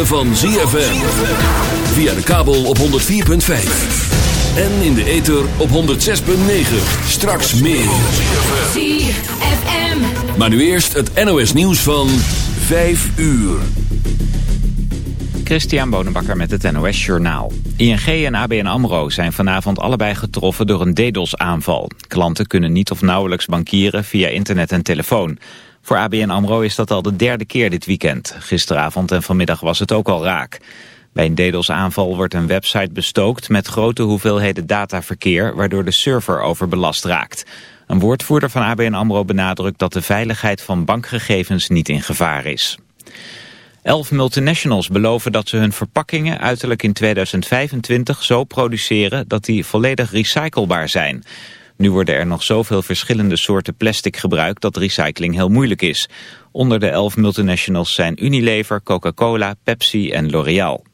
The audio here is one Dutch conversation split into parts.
ritme van ZFM. Via de kabel op 104.5. En in de ether op 106.9. Straks meer. ZFM. Maar nu eerst het NOS nieuws van 5 uur. Christian Bonenbakker met het NOS Journaal. ING en ABN AMRO zijn vanavond allebei getroffen door een DDoS-aanval. Klanten kunnen niet of nauwelijks bankieren via internet en telefoon. Voor ABN AMRO is dat al de derde keer dit weekend. Gisteravond en vanmiddag was het ook al raak. Bij een DDoS-aanval wordt een website bestookt met grote hoeveelheden dataverkeer... waardoor de server overbelast raakt. Een woordvoerder van ABN AMRO benadrukt dat de veiligheid van bankgegevens niet in gevaar is. Elf multinationals beloven dat ze hun verpakkingen uiterlijk in 2025 zo produceren dat die volledig recyclebaar zijn. Nu worden er nog zoveel verschillende soorten plastic gebruikt dat recycling heel moeilijk is. Onder de elf multinationals zijn Unilever, Coca-Cola, Pepsi en L'Oreal.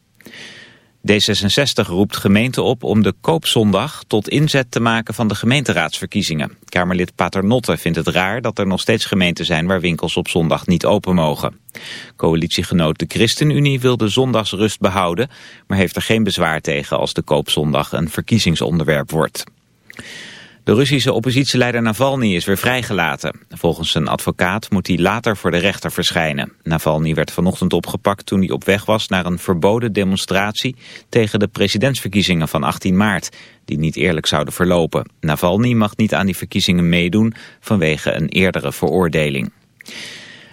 D66 roept gemeenten op om de koopzondag tot inzet te maken van de gemeenteraadsverkiezingen. Kamerlid Paternotte vindt het raar dat er nog steeds gemeenten zijn waar winkels op zondag niet open mogen. Coalitiegenoot de ChristenUnie wil de zondagsrust behouden, maar heeft er geen bezwaar tegen als de koopzondag een verkiezingsonderwerp wordt. De Russische oppositieleider Navalny is weer vrijgelaten. Volgens zijn advocaat moet hij later voor de rechter verschijnen. Navalny werd vanochtend opgepakt toen hij op weg was naar een verboden demonstratie tegen de presidentsverkiezingen van 18 maart, die niet eerlijk zouden verlopen. Navalny mag niet aan die verkiezingen meedoen vanwege een eerdere veroordeling.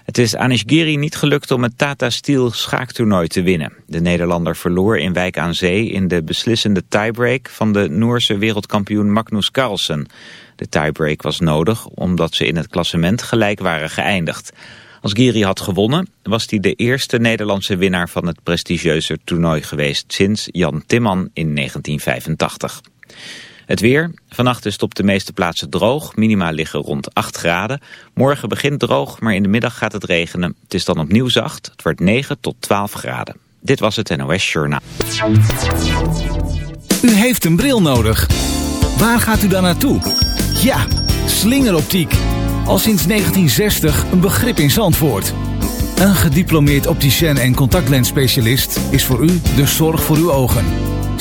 Het is Anish Giri niet gelukt om het Tata Steel schaaktoernooi te winnen. De Nederlander verloor in Wijk aan Zee in de beslissende tiebreak van de Noorse wereldkampioen Magnus Carlsen. De tiebreak was nodig omdat ze in het klassement gelijk waren geëindigd. Als Giri had gewonnen was hij de eerste Nederlandse winnaar van het prestigieuze toernooi geweest sinds Jan Timman in 1985. Het weer. Vannacht is het op de meeste plaatsen droog. Minima liggen rond 8 graden. Morgen begint droog, maar in de middag gaat het regenen. Het is dan opnieuw zacht. Het wordt 9 tot 12 graden. Dit was het NOS Journaal. U heeft een bril nodig. Waar gaat u dan naartoe? Ja, slingeroptiek. Al sinds 1960 een begrip in Zandvoort. Een gediplomeerd opticien en contactlensspecialist is voor u de zorg voor uw ogen.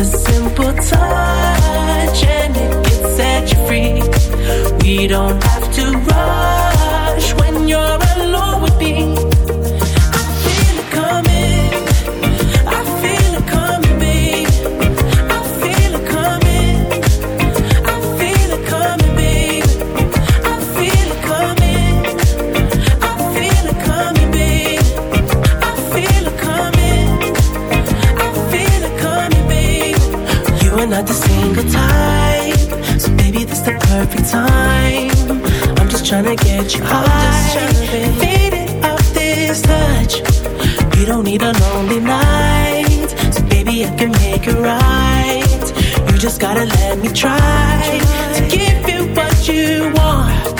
a simple touch and it you free. We don't have to rush when you're. trying to get you high. I'm fade it off this touch. You don't need a lonely night, so baby I can make it right. You just gotta let me try to give you what you want